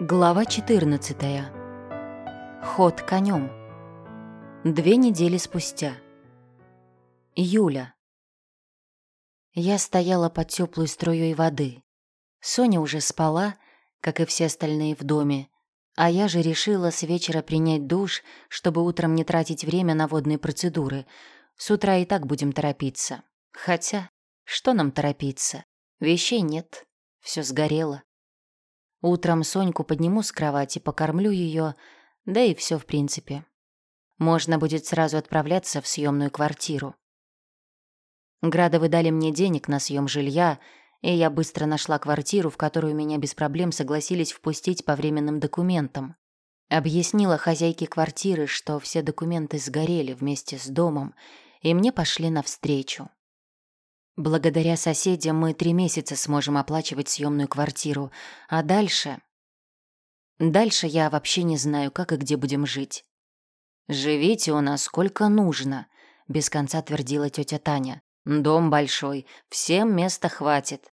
Глава 14. Ход конем. Две недели спустя. Юля. Я стояла под теплой струей воды. Соня уже спала, как и все остальные в доме, а я же решила с вечера принять душ, чтобы утром не тратить время на водные процедуры. С утра и так будем торопиться. Хотя, что нам торопиться? Вещей нет, все сгорело. Утром Соньку подниму с кровати, покормлю ее, да и все в принципе. Можно будет сразу отправляться в съемную квартиру. Градовы дали мне денег на съем жилья, и я быстро нашла квартиру, в которую меня без проблем согласились впустить по временным документам. Объяснила хозяйке квартиры, что все документы сгорели вместе с домом, и мне пошли навстречу. Благодаря соседям мы три месяца сможем оплачивать съемную квартиру, а дальше... Дальше я вообще не знаю, как и где будем жить. «Живите у нас сколько нужно», — без конца твердила тетя Таня. «Дом большой, всем места хватит».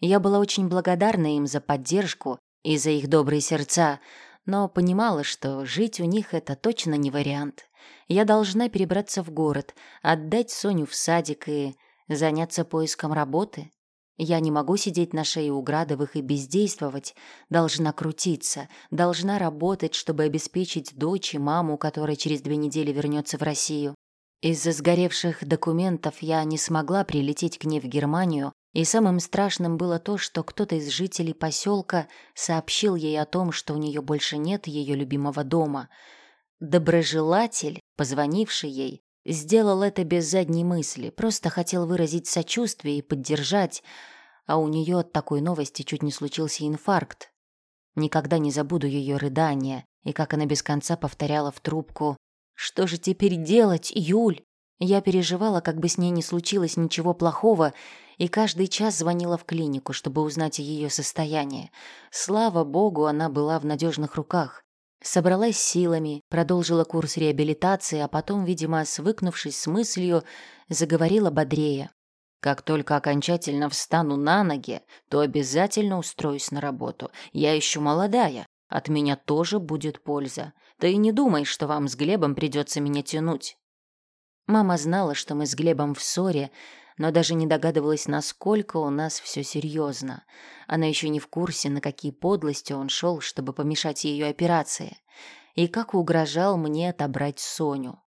Я была очень благодарна им за поддержку и за их добрые сердца, но понимала, что жить у них это точно не вариант. Я должна перебраться в город, отдать Соню в садик и Заняться поиском работы? Я не могу сидеть на шее у Градовых и бездействовать. Должна крутиться, должна работать, чтобы обеспечить дочь и маму, которая через две недели вернется в Россию. Из-за сгоревших документов я не смогла прилететь к ней в Германию, и самым страшным было то, что кто-то из жителей поселка сообщил ей о том, что у нее больше нет ее любимого дома. Доброжелатель, позвонивший ей, Сделал это без задней мысли, просто хотел выразить сочувствие и поддержать, а у нее от такой новости чуть не случился инфаркт. Никогда не забуду ее рыдания и как она без конца повторяла в трубку «Что же теперь делать, Юль?» Я переживала, как бы с ней не случилось ничего плохого, и каждый час звонила в клинику, чтобы узнать о ее состоянии. Слава богу, она была в надежных руках. Собралась силами, продолжила курс реабилитации, а потом, видимо, свыкнувшись с мыслью, заговорила бодрее. «Как только окончательно встану на ноги, то обязательно устроюсь на работу. Я еще молодая, от меня тоже будет польза. Ты не думай, что вам с Глебом придется меня тянуть». Мама знала, что мы с Глебом в ссоре, но даже не догадывалась, насколько у нас все серьезно. Она еще не в курсе, на какие подлости он шел, чтобы помешать ее операции, и как угрожал мне отобрать Соню.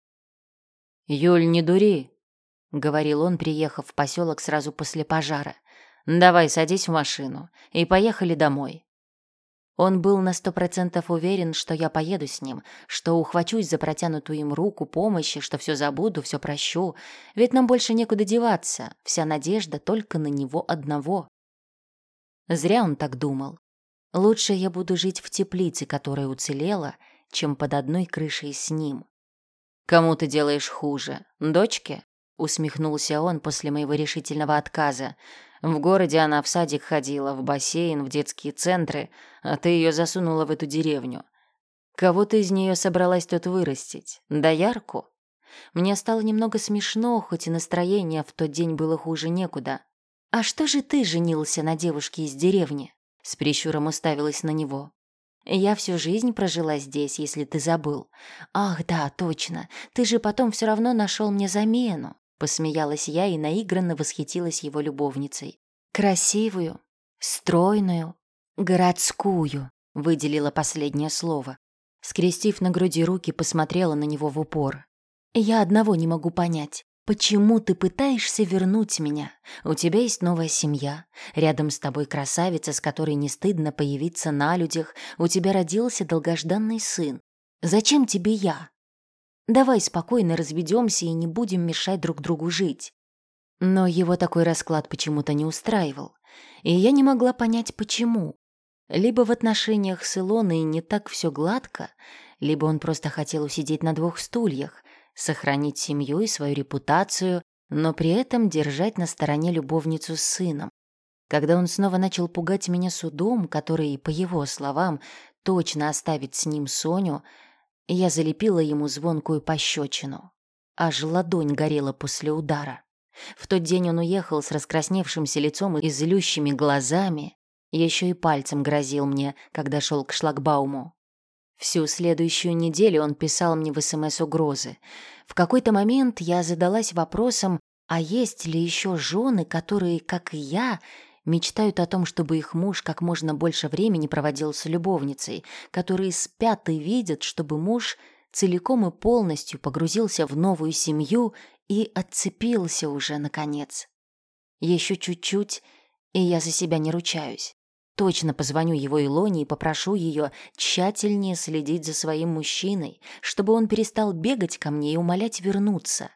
«Юль, не дури», — говорил он, приехав в поселок сразу после пожара. «Давай, садись в машину и поехали домой. Он был на сто процентов уверен, что я поеду с ним, что ухвачусь за протянутую им руку помощи, что все забуду, все прощу. Ведь нам больше некуда деваться, вся надежда только на него одного. Зря он так думал. Лучше я буду жить в теплице, которая уцелела, чем под одной крышей с ним. «Кому ты делаешь хуже? Дочке?» — усмехнулся он после моего решительного отказа. В городе она в садик ходила, в бассейн, в детские центры, а ты ее засунула в эту деревню. Кого ты из нее собралась тут вырастить? Доярку? Мне стало немного смешно, хоть и настроение в тот день было хуже некуда. «А что же ты женился на девушке из деревни?» С прищуром уставилась на него. «Я всю жизнь прожила здесь, если ты забыл. Ах, да, точно. Ты же потом все равно нашел мне замену. Посмеялась я и наигранно восхитилась его любовницей. «Красивую, стройную, городскую», — выделила последнее слово. Скрестив на груди руки, посмотрела на него в упор. «Я одного не могу понять. Почему ты пытаешься вернуть меня? У тебя есть новая семья. Рядом с тобой красавица, с которой не стыдно появиться на людях. У тебя родился долгожданный сын. Зачем тебе я? Давай спокойно разведемся и не будем мешать друг другу жить. Но его такой расклад почему-то не устраивал, и я не могла понять, почему. Либо в отношениях с Илоной не так все гладко, либо он просто хотел усидеть на двух стульях, сохранить семью и свою репутацию, но при этом держать на стороне любовницу с сыном. Когда он снова начал пугать меня судом, который, по его словам, точно оставит с ним Соню, я залепила ему звонкую пощечину. Аж ладонь горела после удара. В тот день он уехал с раскрасневшимся лицом и злющими глазами. Еще и пальцем грозил мне, когда шел к шлагбауму. Всю следующую неделю он писал мне в СМС угрозы. В какой-то момент я задалась вопросом, а есть ли еще жены, которые, как и я, мечтают о том, чтобы их муж как можно больше времени проводил с любовницей, которые спят и видят, чтобы муж целиком и полностью погрузился в новую семью и отцепился уже, наконец. Еще чуть-чуть, и я за себя не ручаюсь. Точно позвоню его Илоне и попрошу ее тщательнее следить за своим мужчиной, чтобы он перестал бегать ко мне и умолять вернуться.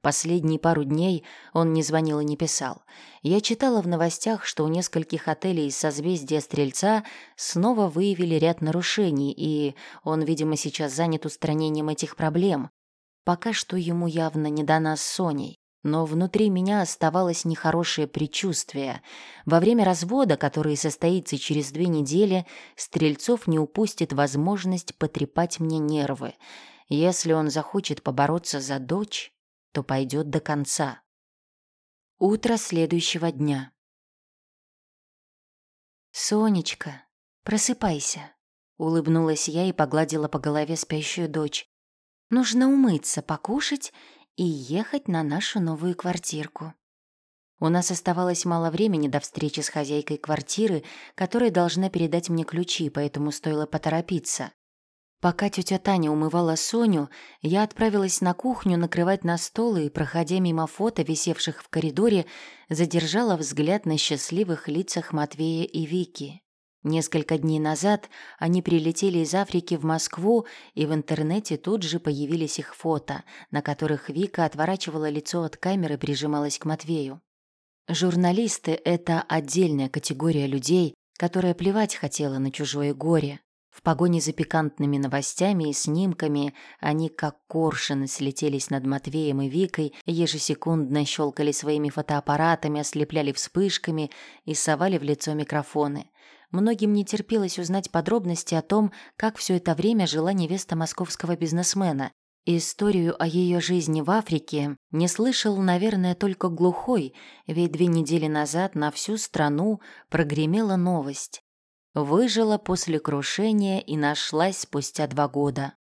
Последние пару дней он не звонил и не писал. Я читала в новостях, что у нескольких отелей из созвездия Стрельца снова выявили ряд нарушений, и он, видимо, сейчас занят устранением этих проблем. Пока что ему явно не до нас с Соней. Но внутри меня оставалось нехорошее предчувствие. Во время развода, который состоится через две недели, Стрельцов не упустит возможность потрепать мне нервы. Если он захочет побороться за дочь, то пойдет до конца. Утро следующего дня. «Сонечка, просыпайся», — улыбнулась я и погладила по голове спящую дочь. «Нужно умыться, покушать и ехать на нашу новую квартирку». У нас оставалось мало времени до встречи с хозяйкой квартиры, которая должна передать мне ключи, поэтому стоило поторопиться. Пока тетя Таня умывала Соню, я отправилась на кухню накрывать на стол и, проходя мимо фото, висевших в коридоре, задержала взгляд на счастливых лицах Матвея и Вики. Несколько дней назад они прилетели из Африки в Москву, и в интернете тут же появились их фото, на которых Вика отворачивала лицо от камеры и прижималась к Матвею. Журналисты — это отдельная категория людей, которая плевать хотела на чужое горе, в погоне за пикантными новостями и снимками они, как коршины, слетелись над Матвеем и Викой, ежесекундно щелкали своими фотоаппаратами, ослепляли вспышками и совали в лицо микрофоны. Многим не терпелось узнать подробности о том, как все это время жила невеста московского бизнесмена. Историю о ее жизни в Африке не слышал, наверное, только глухой, ведь две недели назад на всю страну прогремела новость. Выжила после крушения и нашлась спустя два года.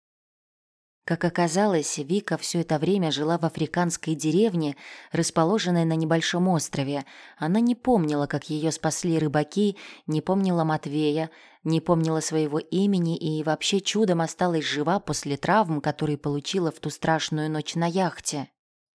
Как оказалось, Вика все это время жила в африканской деревне, расположенной на небольшом острове. Она не помнила, как ее спасли рыбаки, не помнила Матвея, не помнила своего имени и вообще чудом осталась жива после травм, которые получила в ту страшную ночь на яхте.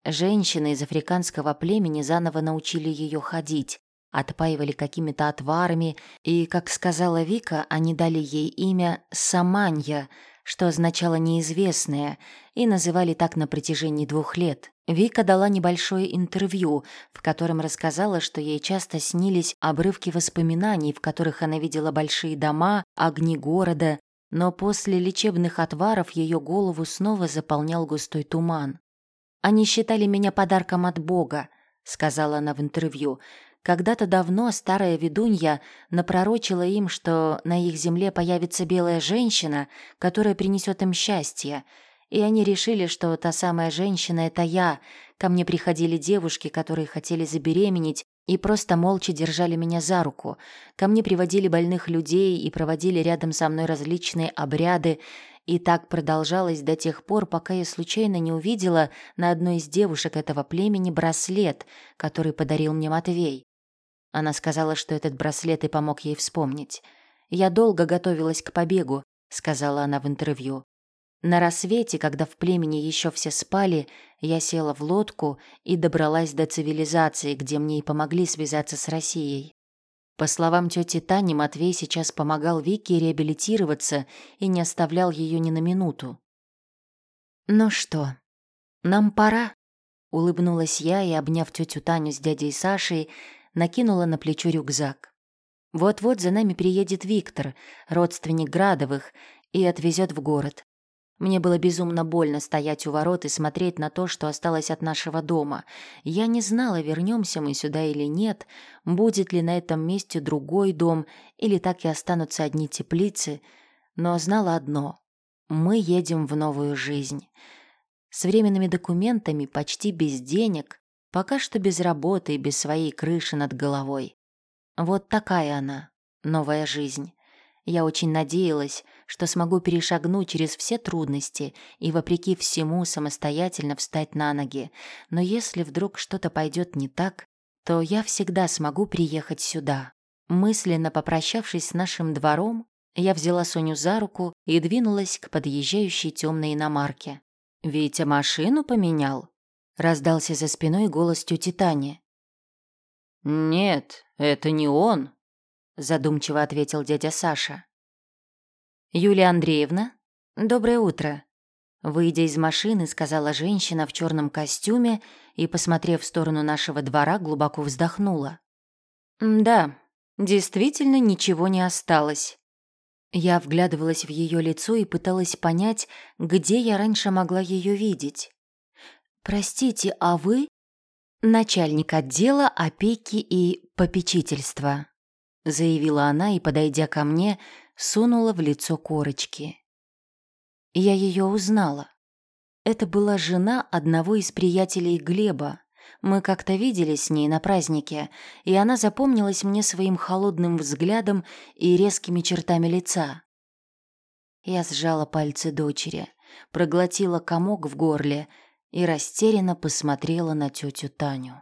Женщины из африканского племени заново научили ее ходить отпаивали какими-то отварами, и, как сказала Вика, они дали ей имя Саманья, что означало «неизвестное», и называли так на протяжении двух лет. Вика дала небольшое интервью, в котором рассказала, что ей часто снились обрывки воспоминаний, в которых она видела большие дома, огни города, но после лечебных отваров ее голову снова заполнял густой туман. «Они считали меня подарком от Бога», — сказала она в интервью, когда-то давно старая ведунья напророчила им, что на их земле появится белая женщина, которая принесет им счастье, и они решили, что та самая женщина — это я. Ко мне приходили девушки, которые хотели забеременеть, и просто молча держали меня за руку. Ко мне приводили больных людей и проводили рядом со мной различные обряды, и так продолжалось до тех пор, пока я случайно не увидела на одной из девушек этого племени браслет, который подарил мне Матвей. Она сказала, что этот браслет и помог ей вспомнить. «Я долго готовилась к побегу», — сказала она в интервью. На рассвете, когда в племени еще все спали, я села в лодку и добралась до цивилизации, где мне и помогли связаться с Россией. По словам тети Тани, Матвей сейчас помогал Вике реабилитироваться и не оставлял ее ни на минуту. «Ну что, нам пора?» — улыбнулась я и, обняв тетю Таню с дядей Сашей, накинула на плечо рюкзак. Вот-вот за нами приедет Виктор, родственник Градовых, и отвезет в город. Мне было безумно больно стоять у ворот и смотреть на то, что осталось от нашего дома. Я не знала, вернемся мы сюда или нет, будет ли на этом месте другой дом, или так и останутся одни теплицы, но знала одно — мы едем в новую жизнь. С временными документами, почти без денег, Пока что без работы и без своей крыши над головой. Вот такая она, новая жизнь. Я очень надеялась, что смогу перешагнуть через все трудности и, вопреки всему, самостоятельно встать на ноги. Но если вдруг что-то пойдет не так, то я всегда смогу приехать сюда. Мысленно попрощавшись с нашим двором, я взяла Соню за руку и двинулась к подъезжающей темной иномарке. «Витя машину поменял?» — раздался за спиной голос тети Тани. «Нет, это не он», задумчиво ответил дядя Саша. Юлия Андреевна, доброе утро. Выйдя из машины, сказала женщина в черном костюме и, посмотрев в сторону нашего двора, глубоко вздохнула. Да, действительно ничего не осталось. Я вглядывалась в ее лицо и пыталась понять, где я раньше могла ее видеть. «Простите, а вы?» «Начальник отдела опеки и попечительства», заявила она и, подойдя ко мне, сунула в лицо корочки. Я ее узнала. Это была жена одного из приятелей Глеба. Мы как-то виделись с ней на празднике, и она запомнилась мне своим холодным взглядом и резкими чертами лица. Я сжала пальцы дочери, проглотила комок в горле и растерянно посмотрела на тетю Таню.